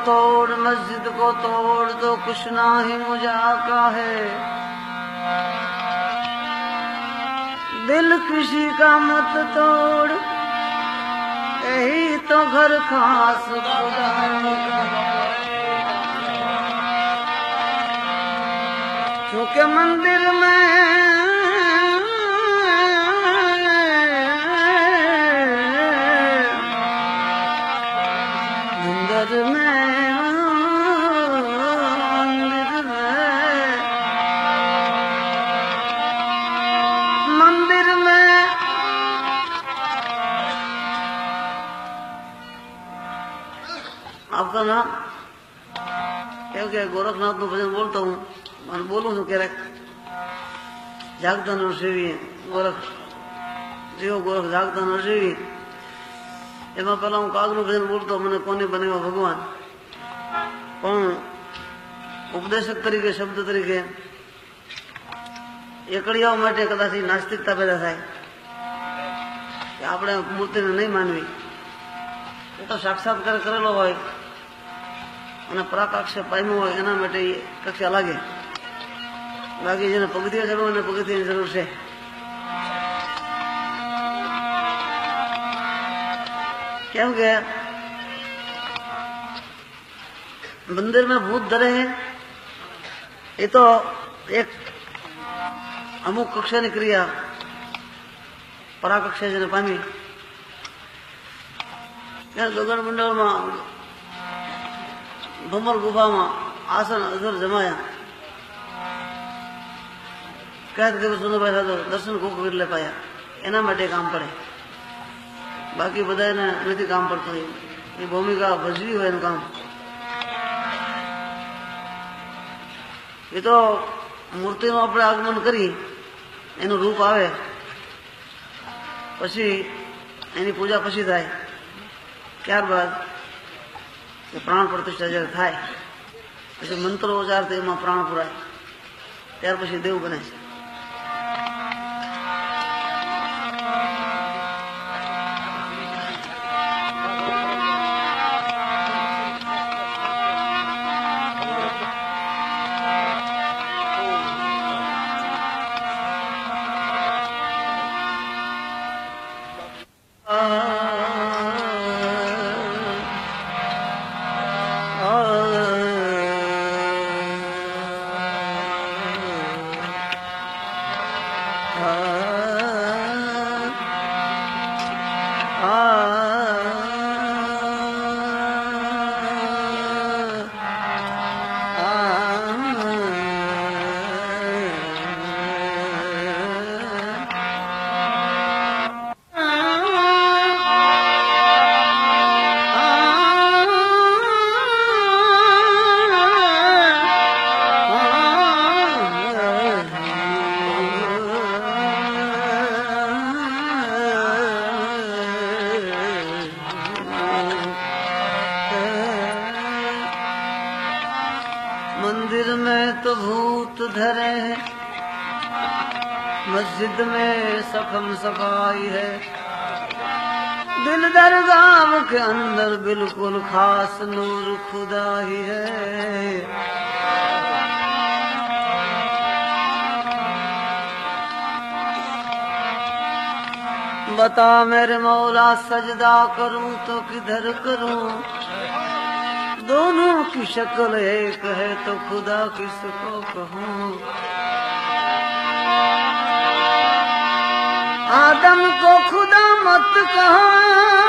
तोड़, मस्जिद को तोड़ तो कुछ ना ही मुझा का है। दिल किसी का मत तोड़, यही तो घर खास चूँकि मंदिर में છું કે ગોરખનાથનું ભજન બોલતો હું, અને બોલું છું ક્યારેક. જાગતા ન સેવી ગોરખ, જેવો ગોરખ જાગતા ન સેવી એમાં પહેલા હું કાગનું ભજન બોલતો, મને કોને બનેવા ભગવાન? પણ ઉપદેશક તરીકે, શબ્દ તરીકે, એકડિયાઓ માટે કદાચ નાસ્તિકતા પેદા થાય. આપણે મૂર્તિને નહીં માનવી. એ તો સાક્ષાત્કાર કરેલો હોય. અને પરાકાક્ષે પામ્યો હોય એના માટે એ કક્ષા લાગે બાકી જેને પગથિયા ચડવું એને પગથિયાની જરૂર છે કેમ કે મંદિર में ભૂત ધરે હે એ તો એક અમુક કક્ષાની ક્રિયા પરાકક્ષા જેને પામી ત્યાં ગગન મંડળમાં ભમર ગુફામાં આસન અધર જમાયા. કયા કે સુંદરભાઈ સાધુ દર્શન કોક એટલે પાયા. એના માટે કામ પડે. બાકી બધા એને નથી કામ પડતું એ ભૂમિકા ભજવી હોય એનું કામ. એ તો મૂર્તિનું આપણે આગમન કરી, એનું રૂપ આવે. પછી એની પૂજા પછી થાય. ત્યારબાદ એ પ્રાણ પ્રતિષ્ઠા જ્યારે થાય, પછી મંત્રો ઉચ્ચારથી એમાં પ્રાણ પુરાય. ત્યાર પછી દેવ બને છે. भूत धरे हैं। मस्जिद में सफम सफ़ाई है। दिल दरगाह के अंदर बिल्कुल खास नूर खुदा ही है। बता मेरे मौला सजदा करूँ तो किधर करूँ? दोनों की शक्ल एक है तो खुदा किसको कहूं आदम को खुदा मत कहो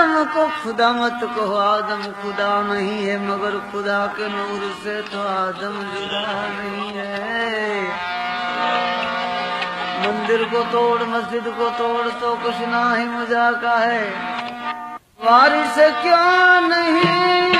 आदम को खुदा मत कहो, आदम खुदा नहीं है, मगर खुदा के नूर से तो आदम जुदा नहीं है। मंदिर को तोड़, मस्जिद को तोड़ तो कुछ ना ही मज़ाक का है। बारिश क्यों नहीं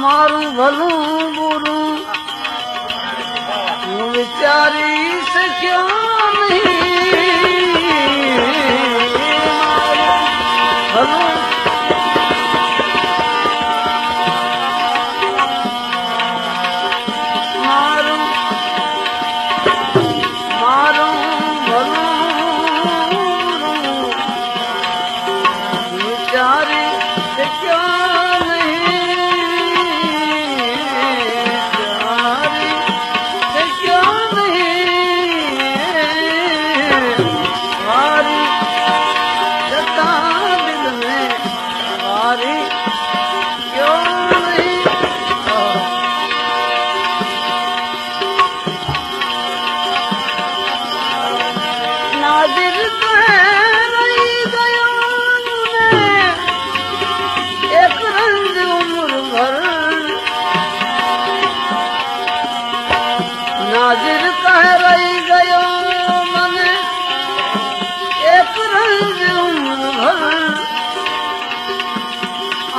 मारूं भलूं बुरू। मूं चारी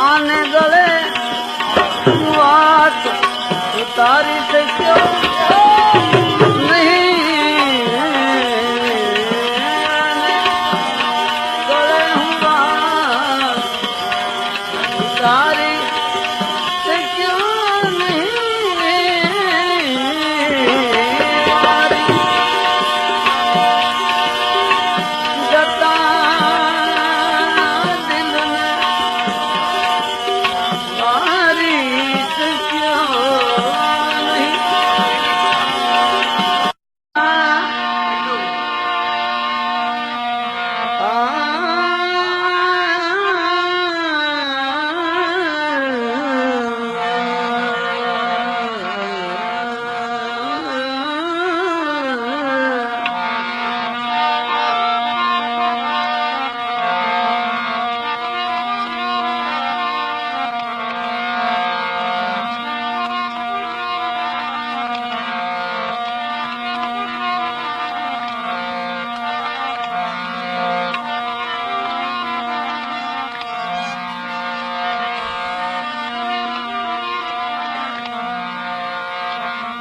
आने गले बात उतारी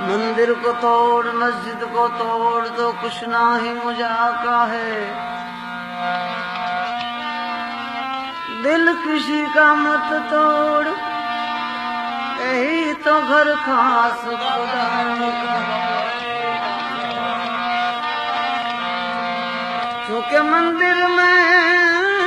मंदिर को तोड़, मस्जिद को तोड़ तो कुछ ना ही मुझाका है। दिल किसी का मत तोड़, यही तो घर खास का क्योंकि मंदिर में